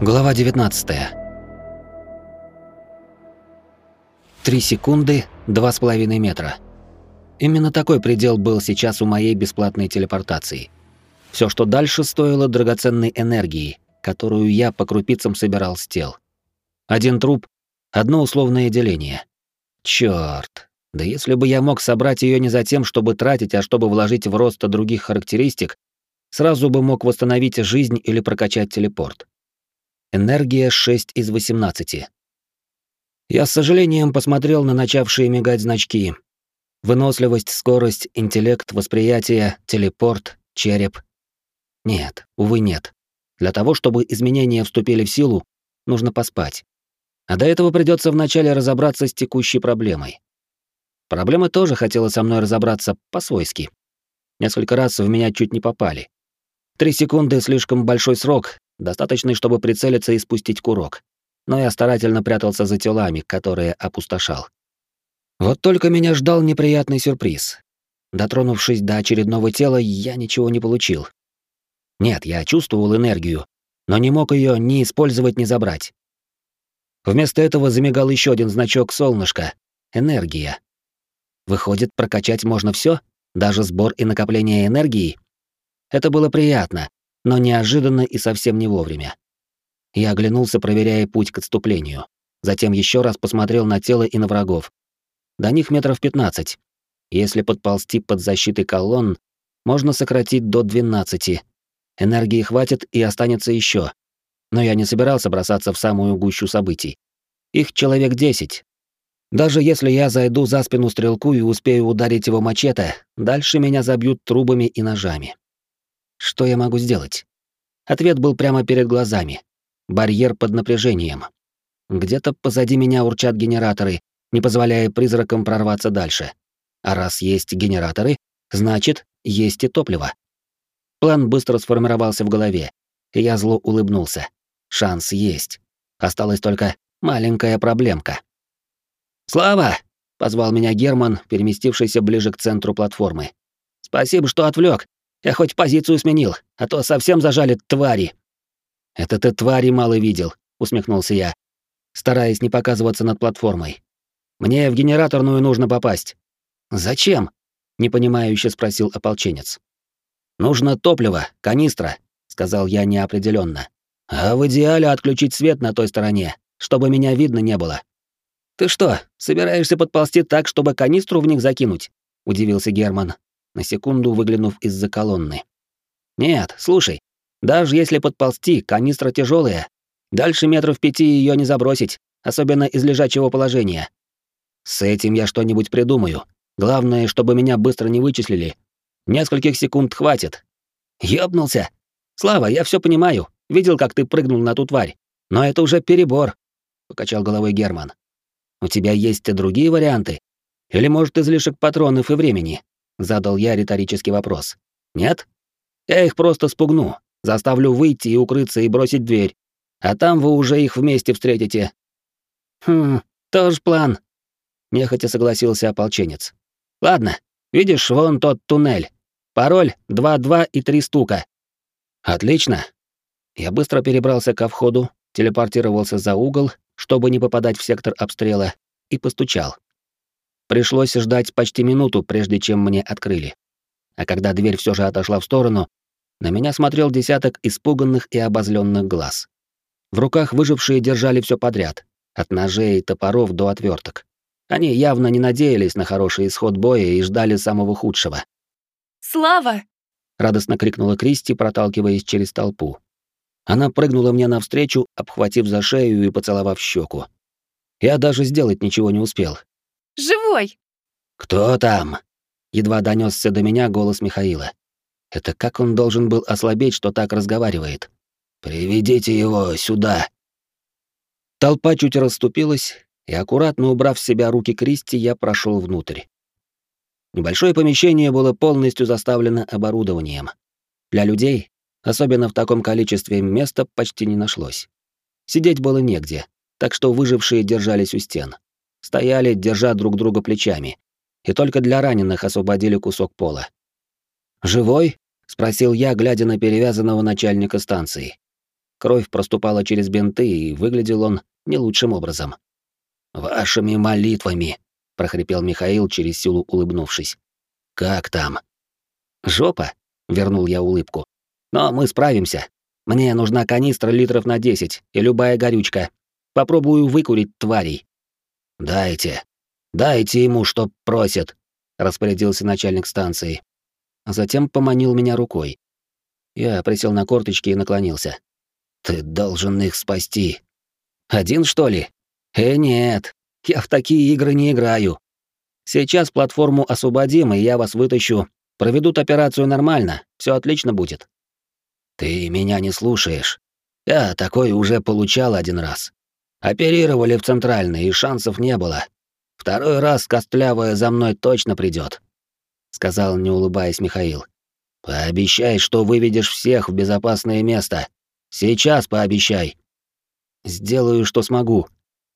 Глава 19. Три секунды, два с половиной метра. Именно такой предел был сейчас у моей бесплатной телепортации. Все, что дальше, стоило драгоценной энергии, которую я по крупицам собирал с тел. Один труп, одно условное деление. Черт! Да если бы я мог собрать ее не за тем, чтобы тратить, а чтобы вложить в рост других характеристик, сразу бы мог восстановить жизнь или прокачать телепорт. Энергия 6 из 18. Я с сожалением посмотрел на начавшие мигать значки. Выносливость, скорость, интеллект, восприятие, телепорт, череп. Нет, увы, нет. Для того, чтобы изменения вступили в силу, нужно поспать. А до этого придется вначале разобраться с текущей проблемой. Проблема тоже хотела со мной разобраться по-свойски. Несколько раз в меня чуть не попали. Три секунды — слишком большой срок, достаточный, чтобы прицелиться и спустить курок. Но я старательно прятался за телами, которые опустошал. Вот только меня ждал неприятный сюрприз. Дотронувшись до очередного тела, я ничего не получил. Нет, я чувствовал энергию, но не мог ее ни использовать, ни забрать. Вместо этого замигал еще один значок солнышка — энергия. Выходит, прокачать можно все, даже сбор и накопление энергии? Это было приятно, но неожиданно и совсем не вовремя. Я оглянулся, проверяя путь к отступлению. Затем еще раз посмотрел на тело и на врагов. До них метров 15. Если подползти под защитой колонн, можно сократить до 12. Энергии хватит и останется еще. Но я не собирался бросаться в самую гущу событий. Их человек 10. Даже если я зайду за спину стрелку и успею ударить его мачете, дальше меня забьют трубами и ножами. Что я могу сделать? Ответ был прямо перед глазами. Барьер под напряжением. Где-то позади меня урчат генераторы, не позволяя призракам прорваться дальше. А раз есть генераторы, значит, есть и топливо. План быстро сформировался в голове, и я зло улыбнулся. Шанс есть. Осталась только маленькая проблемка. «Слава!» — позвал меня Герман, переместившийся ближе к центру платформы. «Спасибо, что отвлек. Я хоть позицию сменил, а то совсем зажали твари. Это ты твари мало видел, усмехнулся я, стараясь не показываться над платформой. Мне в генераторную нужно попасть. Зачем? непонимающе спросил ополченец. Нужно топливо, канистра, сказал я неопределенно. А в идеале отключить свет на той стороне, чтобы меня видно не было. Ты что, собираешься подползти так, чтобы канистру в них закинуть? удивился Герман, на секунду выглянув из-за колонны. «Нет, слушай, даже если подползти, канистра тяжелая. Дальше метров пяти ее не забросить, особенно из лежачего положения. С этим я что-нибудь придумаю. Главное, чтобы меня быстро не вычислили. Нескольких секунд хватит. Ёбнулся. Слава, я все понимаю. Видел, как ты прыгнул на ту тварь. Но это уже перебор, покачал головой Герман. У тебя есть и другие варианты? Или, может, излишек патронов и времени? Задал я риторический вопрос. Нет? Я их просто спугну, заставлю выйти и укрыться и бросить дверь. А там вы уже их вместе встретите. Хм, тоже план. Нехотя согласился ополченец. Ладно, видишь, вон тот туннель. Пароль 2-2 и 3 стука. Отлично. Я быстро перебрался ко входу, телепортировался за угол, чтобы не попадать в сектор обстрела, и постучал. Пришлось ждать почти минуту, прежде чем мне открыли. А когда дверь все же отошла в сторону, на меня смотрел десяток испуганных и обозленных глаз. В руках выжившие держали все подряд, от ножей и топоров до отверток. Они явно не надеялись на хороший исход боя и ждали самого худшего. «Слава!» — радостно крикнула Кристи, проталкиваясь через толпу. Она прыгнула мне навстречу, обхватив за шею и поцеловав щеку. Я даже сделать ничего не успел. Живой!» «Кто там?» Едва донесся до меня голос Михаила. Это как он должен был ослабеть, что так разговаривает? «Приведите его сюда!» Толпа чуть расступилась, и, аккуратно убрав с себя руки Кристи, я прошел внутрь. Небольшое помещение было полностью заставлено оборудованием. Для людей, особенно в таком количестве, места почти не нашлось. Сидеть было негде, так что выжившие держались у стен стояли, держа друг друга плечами, и только для раненых освободили кусок пола. «Живой?» — спросил я, глядя на перевязанного начальника станции. Кровь проступала через бинты, и выглядел он не лучшим образом. «Вашими молитвами», — прохрипел Михаил, через силу улыбнувшись. «Как там?» «Жопа», — вернул я улыбку. «Но мы справимся. Мне нужна канистра литров на десять и любая горючка. Попробую выкурить тварей». «Дайте. Дайте ему, что просит», — распорядился начальник станции. А затем поманил меня рукой. Я присел на корточки и наклонился. «Ты должен их спасти». «Один, что ли?» «Э, нет. Я в такие игры не играю. Сейчас платформу освободим, и я вас вытащу. Проведут операцию нормально, все отлично будет». «Ты меня не слушаешь. Я такой уже получал один раз. Оперировали в центральной, и шансов не было. Второй раз костлявая за мной точно придет, сказал, не улыбаясь Михаил. Пообещай, что выведешь всех в безопасное место. Сейчас пообещай. Сделаю, что смогу,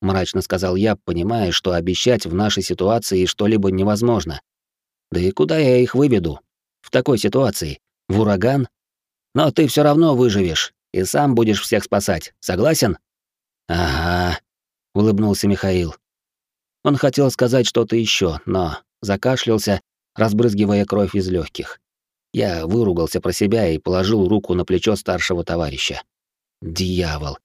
мрачно сказал я, понимая, что обещать в нашей ситуации что-либо невозможно. Да и куда я их выведу? В такой ситуации? В ураган? Но ты все равно выживешь и сам будешь всех спасать. Согласен? Ага, улыбнулся Михаил. Он хотел сказать что-то еще, но закашлялся, разбрызгивая кровь из легких. Я выругался про себя и положил руку на плечо старшего товарища. Дьявол.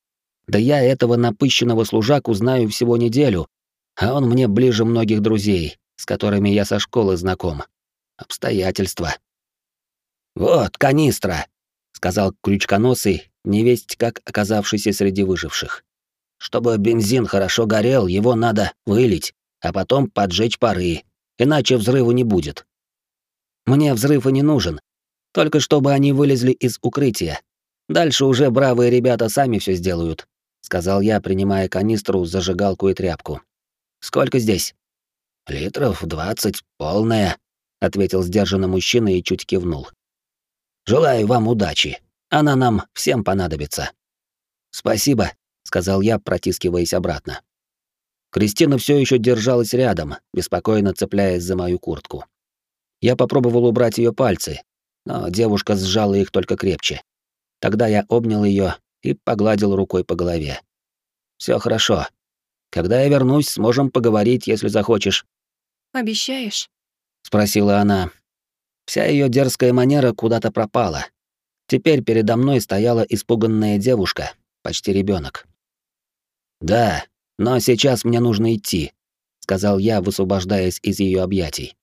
Да я этого напыщенного служаку знаю всего неделю, а он мне ближе многих друзей, с которыми я со школы знаком. Обстоятельства. «Вот канистра», — сказал крючконосый, невесть как оказавшийся среди выживших. «Чтобы бензин хорошо горел, его надо вылить, а потом поджечь пары, иначе взрыва не будет. Мне взрыв и не нужен. Только чтобы они вылезли из укрытия. Дальше уже бравые ребята сами все сделают, сказал я, принимая канистру, зажигалку и тряпку. Сколько здесь? Литров двадцать, полная, ответил сдержанно мужчина и чуть кивнул. Желаю вам удачи. Она нам всем понадобится. Спасибо, сказал я, протискиваясь обратно. Кристина все еще держалась рядом, беспокойно цепляясь за мою куртку. Я попробовал убрать ее пальцы, но девушка сжала их только крепче. Тогда я обнял ее и погладил рукой по голове. Все хорошо. Когда я вернусь, сможем поговорить, если захочешь. Обещаешь? спросила она. Вся ее дерзкая манера куда-то пропала. Теперь передо мной стояла испуганная девушка, почти ребенок. Да, но сейчас мне нужно идти, сказал я, высвобождаясь из ее объятий.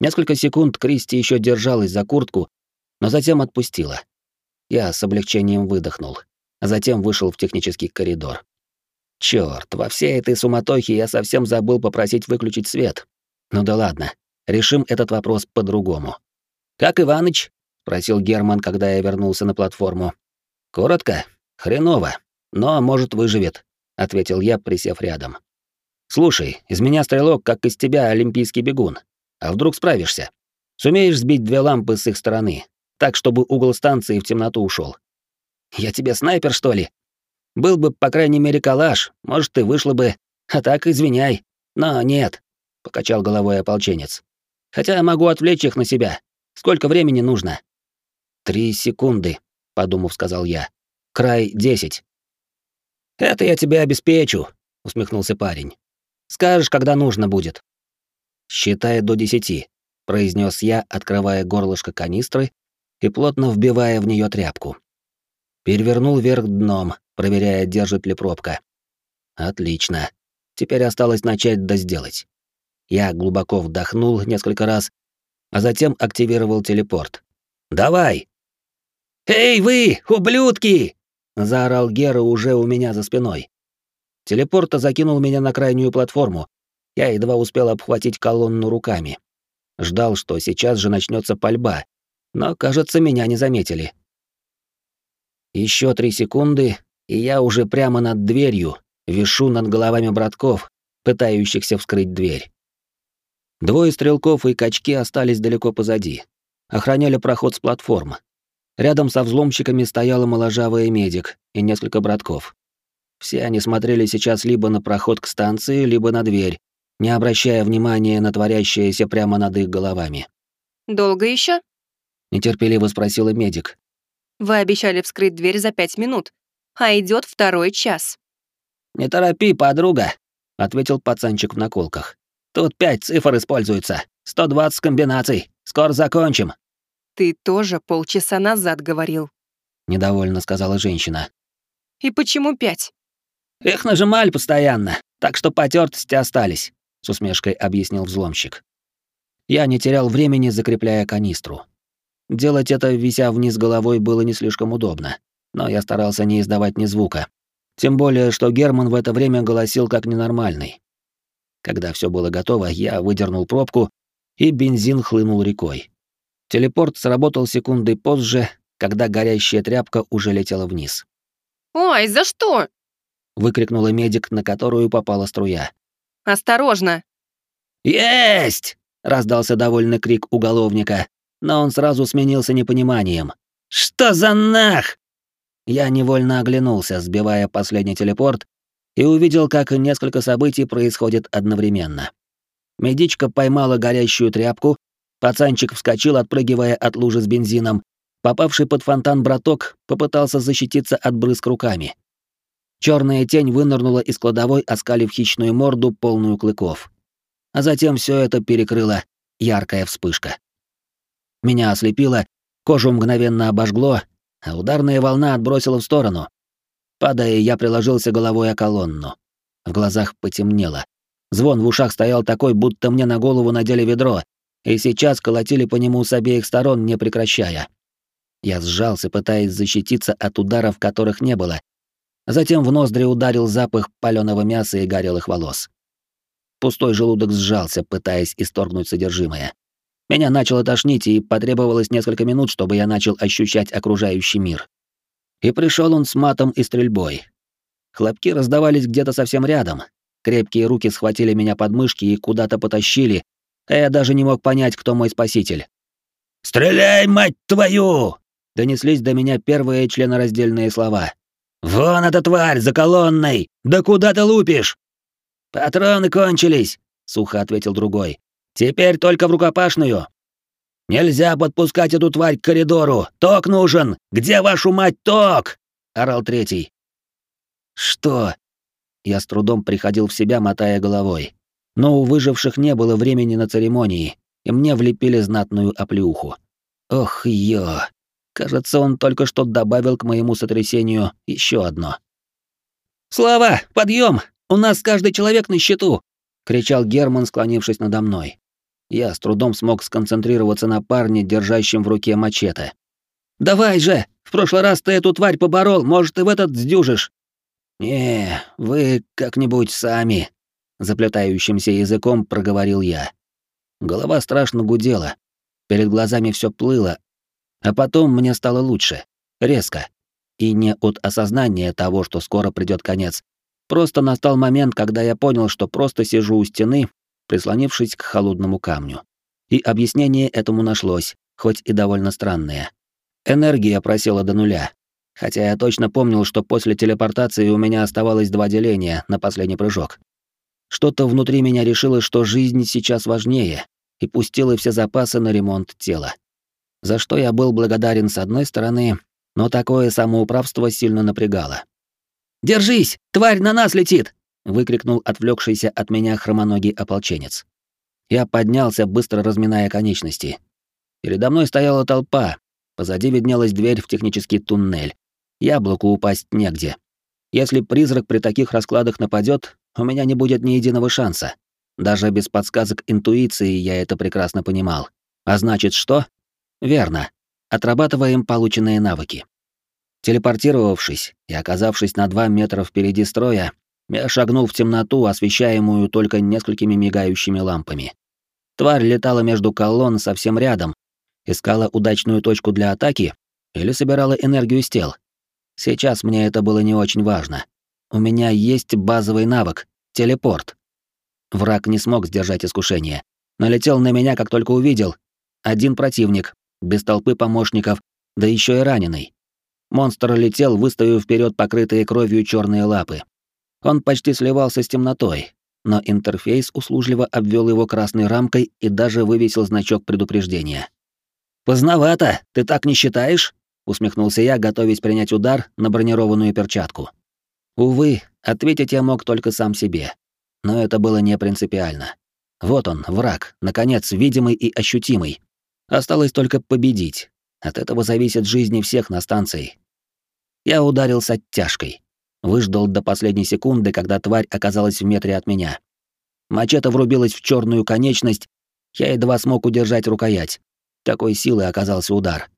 Несколько секунд Кристи еще держалась за куртку, но затем отпустила. Я с облегчением выдохнул, а затем вышел в технический коридор. Черт, во всей этой суматохе я совсем забыл попросить выключить свет. Ну да ладно, решим этот вопрос по-другому. «Как Иваныч?» — спросил Герман, когда я вернулся на платформу. «Коротко? Хреново. Но, может, выживет», — ответил я, присев рядом. «Слушай, из меня стрелок, как из тебя олимпийский бегун. А вдруг справишься? Сумеешь сбить две лампы с их стороны, так, чтобы угол станции в темноту ушел. Я тебе снайпер, что ли? Был бы, по крайней мере, калаш, может, ты вышла бы. А так, извиняй. Но нет, — покачал головой ополченец. Хотя могу отвлечь их на себя. Сколько времени нужно? Три секунды, — подумав, сказал я. Край десять. Это я тебе обеспечу, — усмехнулся парень. Скажешь, когда нужно будет. «Считай до десяти», — произнес я, открывая горлышко канистры и плотно вбивая в нее тряпку. Перевернул вверх дном, проверяя, держит ли пробка. Отлично. Теперь осталось начать да сделать. Я глубоко вдохнул несколько раз, а затем активировал телепорт. «Давай!» «Эй вы, ублюдки!» — заорал Гера уже у меня за спиной. Телепорт закинул меня на крайнюю платформу, я едва успел обхватить колонну руками. Ждал, что сейчас же начнется пальба, но, кажется, меня не заметили. Еще три секунды, и я уже прямо над дверью вишу над головами братков, пытающихся вскрыть дверь. Двое стрелков и качки остались далеко позади. Охраняли проход с платформы. Рядом со взломщиками стояла моложавая медик и несколько братков. Все они смотрели сейчас либо на проход к станции, либо на дверь, не обращая внимания на творящееся прямо над их головами. «Долго еще? нетерпеливо спросила медик. Вы обещали вскрыть дверь за пять минут, а идет второй час. «Не торопи, подруга», — ответил пацанчик в наколках. «Тут пять цифр используется. 120 комбинаций. Скоро закончим». «Ты тоже полчаса назад говорил», — недовольно сказала женщина. «И почему пять?» «Их нажимали постоянно, так что потертости остались», — с усмешкой объяснил взломщик. Я не терял времени, закрепляя канистру. Делать это, вися вниз головой, было не слишком удобно, но я старался не издавать ни звука. Тем более, что Герман в это время голосил как ненормальный. Когда все было готово, я выдернул пробку, и бензин хлынул рекой. Телепорт сработал секунды позже, когда горящая тряпка уже летела вниз. «Ой, за что?» — выкрикнула медик, на которую попала струя. «Осторожно!» «Есть!» — раздался довольный крик уголовника, но он сразу сменился непониманием. «Что за нах?» Я невольно оглянулся, сбивая последний телепорт, и увидел, как несколько событий происходят одновременно. Медичка поймала горящую тряпку, пацанчик вскочил, отпрыгивая от лужи с бензином, попавший под фонтан браток попытался защититься от брызг руками. Черная тень вынырнула из кладовой, оскалив хищную морду, полную клыков. А затем все это перекрыла яркая вспышка. Меня ослепило, кожу мгновенно обожгло, а ударная волна отбросила в сторону. Падая, я приложился головой о колонну. В глазах потемнело. Звон в ушах стоял такой, будто мне на голову надели ведро, и сейчас колотили по нему с обеих сторон, не прекращая. Я сжался, пытаясь защититься от ударов, которых не было. Затем в ноздри ударил запах паленого мяса и горелых волос. Пустой желудок сжался, пытаясь исторгнуть содержимое. Меня начало тошнить, и потребовалось несколько минут, чтобы я начал ощущать окружающий мир. И пришел он с матом и стрельбой. Хлопки раздавались где-то совсем рядом, Крепкие руки схватили меня под мышки и куда-то потащили, а я даже не мог понять, кто мой спаситель. «Стреляй, мать твою!» — донеслись до меня первые членораздельные слова. «Вон эта тварь за колонной! Да куда ты лупишь?» «Патроны кончились», — сухо ответил другой. «Теперь только в рукопашную». «Нельзя подпускать эту тварь к коридору! Ток нужен! Где вашу мать ток?» — орал третий. «Что? Я с трудом приходил в себя, мотая головой. Но у выживших не было времени на церемонии, и мне влепили знатную оплеуху. Ох, ё! Кажется, он только что добавил к моему сотрясению еще одно. «Слава, подъем! У нас каждый человек на счету!» — кричал Герман, склонившись надо мной. Я с трудом смог сконцентрироваться на парне, держащем в руке мачете. «Давай же! В прошлый раз ты эту тварь поборол, может, и в этот сдюжишь!» «Не, вы как-нибудь сами», — заплетающимся языком проговорил я. Голова страшно гудела, перед глазами все плыло, а потом мне стало лучше, резко. И не от осознания того, что скоро придет конец. Просто настал момент, когда я понял, что просто сижу у стены, прислонившись к холодному камню. И объяснение этому нашлось, хоть и довольно странное. Энергия просела до нуля, Хотя я точно помнил, что после телепортации у меня оставалось два деления на последний прыжок. Что-то внутри меня решило, что жизнь сейчас важнее, и пустило все запасы на ремонт тела. За что я был благодарен с одной стороны, но такое самоуправство сильно напрягало. «Держись! Тварь на нас летит!» — выкрикнул отвлекшийся от меня хромоногий ополченец. Я поднялся, быстро разминая конечности. Передо мной стояла толпа, позади виднелась дверь в технический туннель, Яблоку упасть негде. Если призрак при таких раскладах нападет, у меня не будет ни единого шанса. Даже без подсказок интуиции я это прекрасно понимал. А значит, что? Верно. Отрабатываем полученные навыки. Телепортировавшись и оказавшись на два метра впереди строя, я шагнул в темноту, освещаемую только несколькими мигающими лампами. Тварь летала между колонн совсем рядом, искала удачную точку для атаки или собирала энергию с тел. Сейчас мне это было не очень важно. У меня есть базовый навык — телепорт. Враг не смог сдержать искушение. Налетел на меня, как только увидел. Один противник, без толпы помощников, да еще и раненый. Монстр летел, выставив вперед покрытые кровью черные лапы. Он почти сливался с темнотой, но интерфейс услужливо обвел его красной рамкой и даже вывесил значок предупреждения. «Поздновато, ты так не считаешь?» усмехнулся я, готовясь принять удар на бронированную перчатку. Увы, ответить я мог только сам себе. Но это было не принципиально. Вот он, враг, наконец, видимый и ощутимый. Осталось только победить. От этого зависит жизни всех на станции. Я ударил с оттяжкой. Выждал до последней секунды, когда тварь оказалась в метре от меня. Мачете врубилась в черную конечность, я едва смог удержать рукоять. Такой силой оказался удар.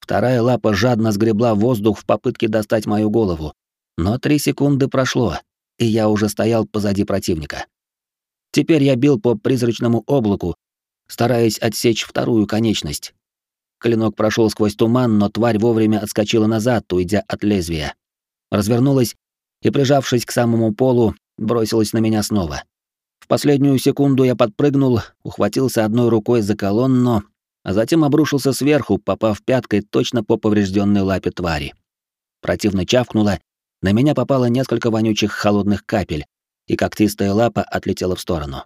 Вторая лапа жадно сгребла воздух в попытке достать мою голову. Но три секунды прошло, и я уже стоял позади противника. Теперь я бил по призрачному облаку, стараясь отсечь вторую конечность. Клинок прошел сквозь туман, но тварь вовремя отскочила назад, уйдя от лезвия. Развернулась и, прижавшись к самому полу, бросилась на меня снова. В последнюю секунду я подпрыгнул, ухватился одной рукой за колонну, а затем обрушился сверху, попав пяткой точно по поврежденной лапе твари. Противно чавкнуло, на меня попало несколько вонючих холодных капель, и когтистая лапа отлетела в сторону.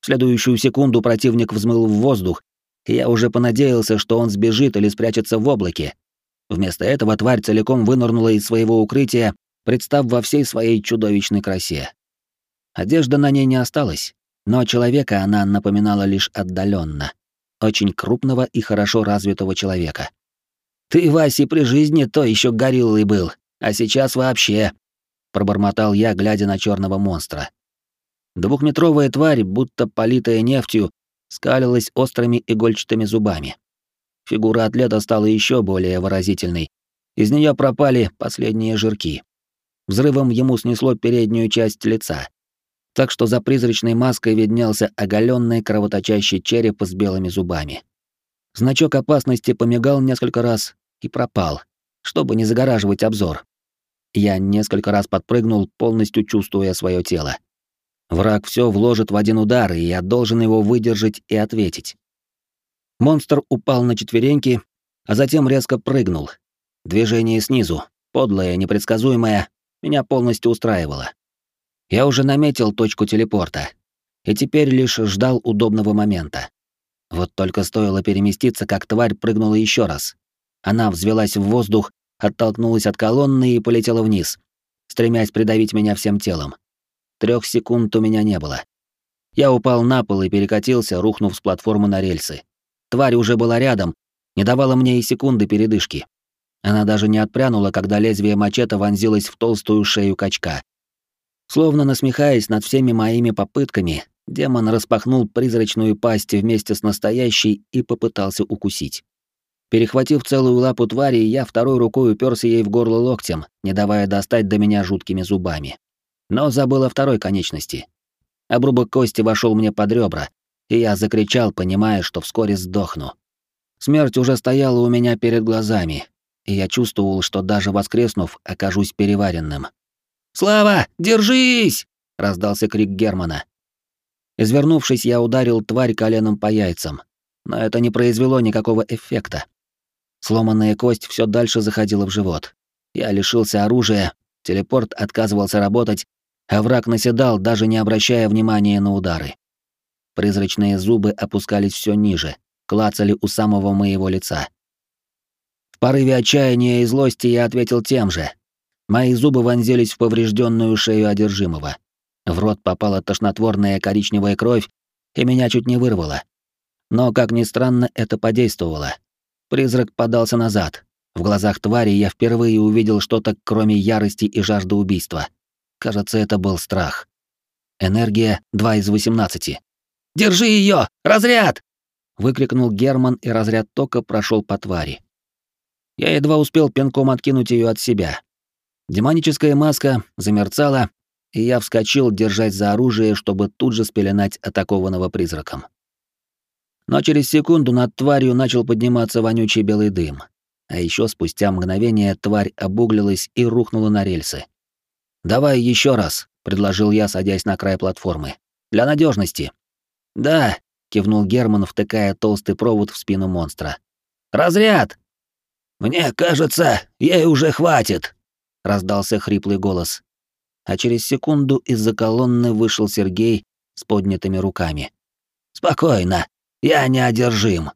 В следующую секунду противник взмыл в воздух, и я уже понадеялся, что он сбежит или спрячется в облаке. Вместо этого тварь целиком вынырнула из своего укрытия, представ во всей своей чудовищной красе. Одежда на ней не осталась, но человека она напоминала лишь отдаленно, очень крупного и хорошо развитого человека. «Ты, Васи, при жизни то еще гориллой был, а сейчас вообще...» пробормотал я, глядя на черного монстра. Двухметровая тварь, будто политая нефтью, скалилась острыми игольчатыми зубами. Фигура атлета стала еще более выразительной. Из нее пропали последние жирки. Взрывом ему снесло переднюю часть лица так что за призрачной маской виднелся оголенный кровоточащий череп с белыми зубами. Значок опасности помигал несколько раз и пропал, чтобы не загораживать обзор. Я несколько раз подпрыгнул, полностью чувствуя свое тело. Враг все вложит в один удар, и я должен его выдержать и ответить. Монстр упал на четвереньки, а затем резко прыгнул. Движение снизу, подлое, непредсказуемое, меня полностью устраивало. Я уже наметил точку телепорта, и теперь лишь ждал удобного момента. Вот только стоило переместиться, как тварь прыгнула еще раз. Она взвелась в воздух, оттолкнулась от колонны и полетела вниз, стремясь придавить меня всем телом. Трех секунд у меня не было. Я упал на пол и перекатился, рухнув с платформы на рельсы. Тварь уже была рядом, не давала мне и секунды передышки. Она даже не отпрянула, когда лезвие мачете вонзилось в толстую шею качка. Словно насмехаясь над всеми моими попытками, демон распахнул призрачную пасть вместе с настоящей и попытался укусить. Перехватив целую лапу твари, я второй рукой уперся ей в горло локтем, не давая достать до меня жуткими зубами. Но забыл о второй конечности. Обрубок кости вошел мне под ребра, и я закричал, понимая, что вскоре сдохну. Смерть уже стояла у меня перед глазами, и я чувствовал, что даже воскреснув, окажусь переваренным. «Слава, держись!» — раздался крик Германа. Извернувшись, я ударил тварь коленом по яйцам, но это не произвело никакого эффекта. Сломанная кость все дальше заходила в живот. Я лишился оружия, телепорт отказывался работать, а враг наседал, даже не обращая внимания на удары. Призрачные зубы опускались все ниже, клацали у самого моего лица. В порыве отчаяния и злости я ответил тем же, Мои зубы вонзились в поврежденную шею одержимого. В рот попала тошнотворная коричневая кровь, и меня чуть не вырвало. Но, как ни странно, это подействовало. Призрак подался назад. В глазах твари я впервые увидел что-то, кроме ярости и жажды убийства. Кажется, это был страх. Энергия 2 из 18. «Держи ее! Разряд!» выкрикнул Герман, и разряд тока прошел по твари. Я едва успел пинком откинуть ее от себя. Демоническая маска замерцала, и я вскочил, держась за оружие, чтобы тут же спеленать атакованного призраком. Но через секунду над тварью начал подниматься вонючий белый дым. А еще спустя мгновение тварь обуглилась и рухнула на рельсы. «Давай еще раз», — предложил я, садясь на край платформы. «Для надежности. «Да», — кивнул Герман, втыкая толстый провод в спину монстра. «Разряд!» «Мне кажется, ей уже хватит», раздался хриплый голос. А через секунду из-за колонны вышел Сергей с поднятыми руками. Спокойно, я неодержим.